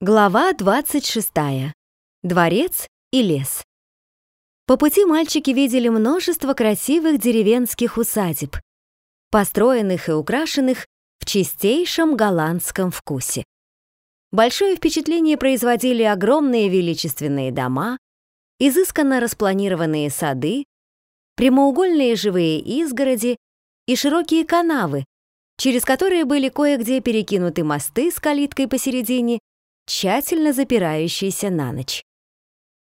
Глава 26. Дворец и лес. По пути мальчики видели множество красивых деревенских усадеб, построенных и украшенных в чистейшем голландском вкусе. Большое впечатление производили огромные величественные дома, изысканно распланированные сады, прямоугольные живые изгороди и широкие канавы, через которые были кое-где перекинуты мосты с калиткой посередине тщательно запирающийся на ночь.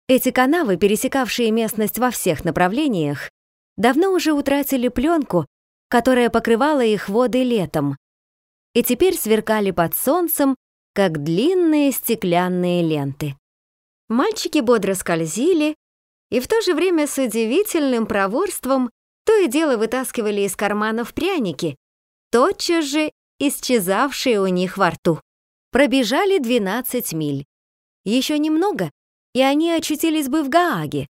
Эти канавы, пересекавшие местность во всех направлениях, давно уже утратили пленку, которая покрывала их воды летом, и теперь сверкали под солнцем, как длинные стеклянные ленты. Мальчики бодро скользили и в то же время с удивительным проворством то и дело вытаскивали из карманов пряники, тотчас же исчезавшие у них во рту. Пробежали 12 миль. Еще немного, и они очутились бы в Гааге.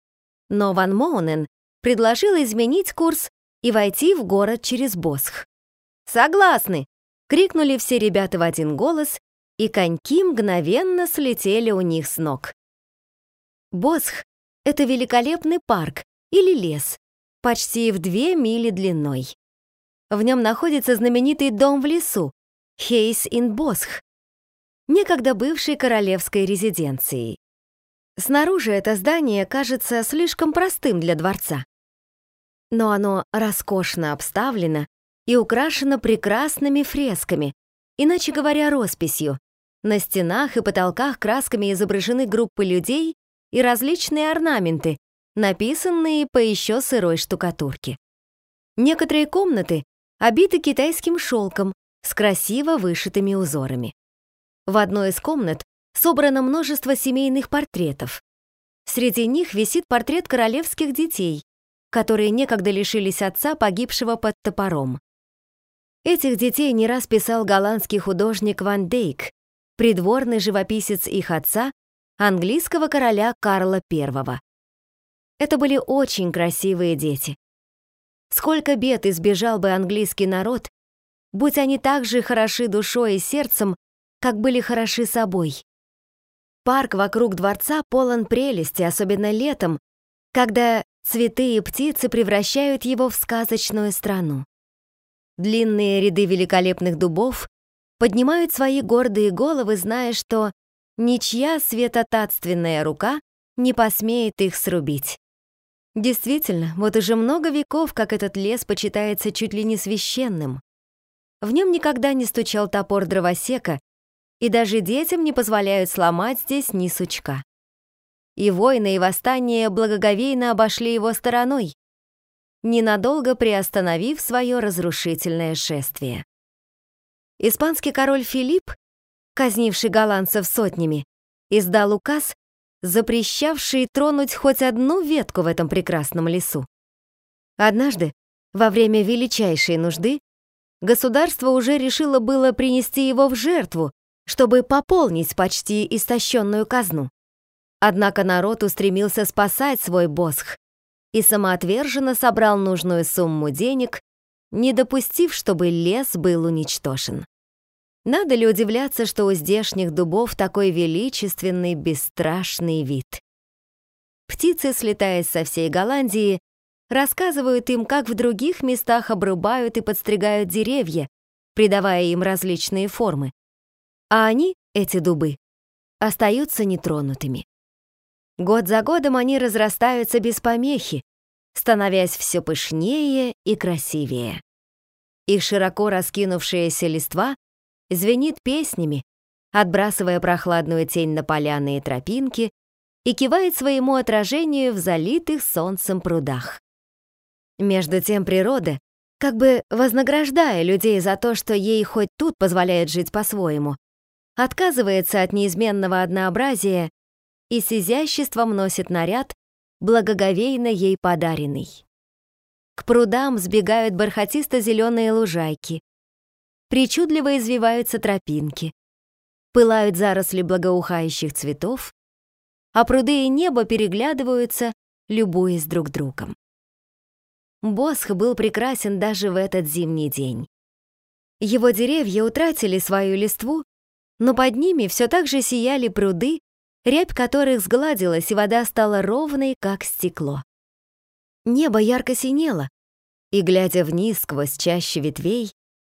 Но Ван Моунен предложил изменить курс и войти в город через Босх. «Согласны!» — крикнули все ребята в один голос, и коньки мгновенно слетели у них с ног. Босх — это великолепный парк или лес, почти в две мили длиной. В нем находится знаменитый дом в лесу — Хейс ин Босх, некогда бывшей королевской резиденцией. Снаружи это здание кажется слишком простым для дворца. Но оно роскошно обставлено и украшено прекрасными фресками, иначе говоря, росписью. На стенах и потолках красками изображены группы людей и различные орнаменты, написанные по еще сырой штукатурке. Некоторые комнаты обиты китайским шелком с красиво вышитыми узорами. В одной из комнат собрано множество семейных портретов. Среди них висит портрет королевских детей, которые некогда лишились отца, погибшего под топором. Этих детей не раз писал голландский художник Ван Дейк, придворный живописец их отца, английского короля Карла I. Это были очень красивые дети. Сколько бед избежал бы английский народ, будь они так же хороши душой и сердцем, как были хороши собой. Парк вокруг дворца полон прелести, особенно летом, когда цветы и птицы превращают его в сказочную страну. Длинные ряды великолепных дубов поднимают свои гордые головы, зная, что ничья светотатственная рука не посмеет их срубить. Действительно, вот уже много веков, как этот лес почитается чуть ли не священным. В нем никогда не стучал топор дровосека, и даже детям не позволяют сломать здесь ни сучка. И войны и восстания благоговейно обошли его стороной, ненадолго приостановив свое разрушительное шествие. Испанский король Филипп, казнивший голландцев сотнями, издал указ, запрещавший тронуть хоть одну ветку в этом прекрасном лесу. Однажды, во время величайшей нужды, государство уже решило было принести его в жертву чтобы пополнить почти истощенную казну. Однако народ устремился спасать свой босх и самоотверженно собрал нужную сумму денег, не допустив, чтобы лес был уничтожен. Надо ли удивляться, что у здешних дубов такой величественный, бесстрашный вид? Птицы, слетаясь со всей Голландии, рассказывают им, как в других местах обрубают и подстригают деревья, придавая им различные формы а они, эти дубы, остаются нетронутыми. Год за годом они разрастаются без помехи, становясь все пышнее и красивее. Их широко раскинувшаяся листва звенит песнями, отбрасывая прохладную тень на поляны и тропинки и кивает своему отражению в залитых солнцем прудах. Между тем природа, как бы вознаграждая людей за то, что ей хоть тут позволяет жить по-своему, отказывается от неизменного однообразия и с изяществом носит наряд, благоговейно ей подаренный. К прудам сбегают бархатисто-зеленые лужайки, причудливо извиваются тропинки, пылают заросли благоухающих цветов, а пруды и небо переглядываются, любуясь друг другом. Босх был прекрасен даже в этот зимний день. Его деревья утратили свою листву но под ними все так же сияли пруды, рябь которых сгладилась, и вода стала ровной, как стекло. Небо ярко синело, и, глядя вниз сквозь чаще ветвей,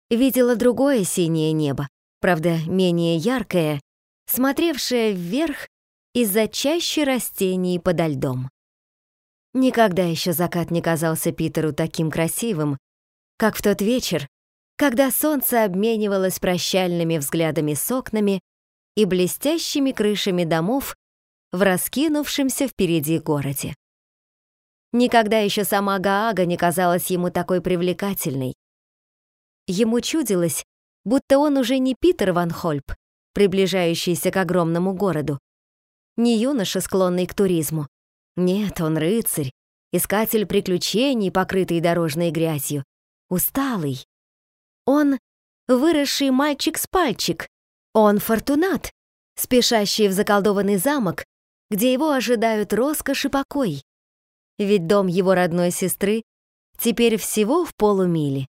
видела другое синее небо, правда, менее яркое, смотревшее вверх из-за чаще растений подо льдом. Никогда еще закат не казался Питеру таким красивым, как в тот вечер, когда солнце обменивалось прощальными взглядами с окнами и блестящими крышами домов в раскинувшемся впереди городе. Никогда еще сама Гаага не казалась ему такой привлекательной. Ему чудилось, будто он уже не Питер Ван Хольп, приближающийся к огромному городу, не юноша, склонный к туризму. Нет, он рыцарь, искатель приключений, покрытый дорожной грязью, усталый. Он выросший мальчик с пальчик, он фортунат, спешащий в заколдованный замок, где его ожидают роскошь и покой. Ведь дом его родной сестры теперь всего в полумиле.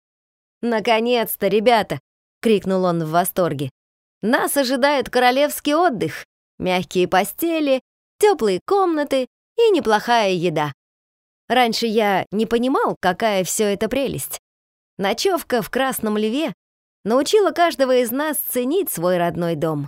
«Наконец-то, ребята!» — крикнул он в восторге. «Нас ожидает королевский отдых, мягкие постели, теплые комнаты и неплохая еда. Раньше я не понимал, какая все это прелесть. Ночевка в Красном Льве научила каждого из нас ценить свой родной дом.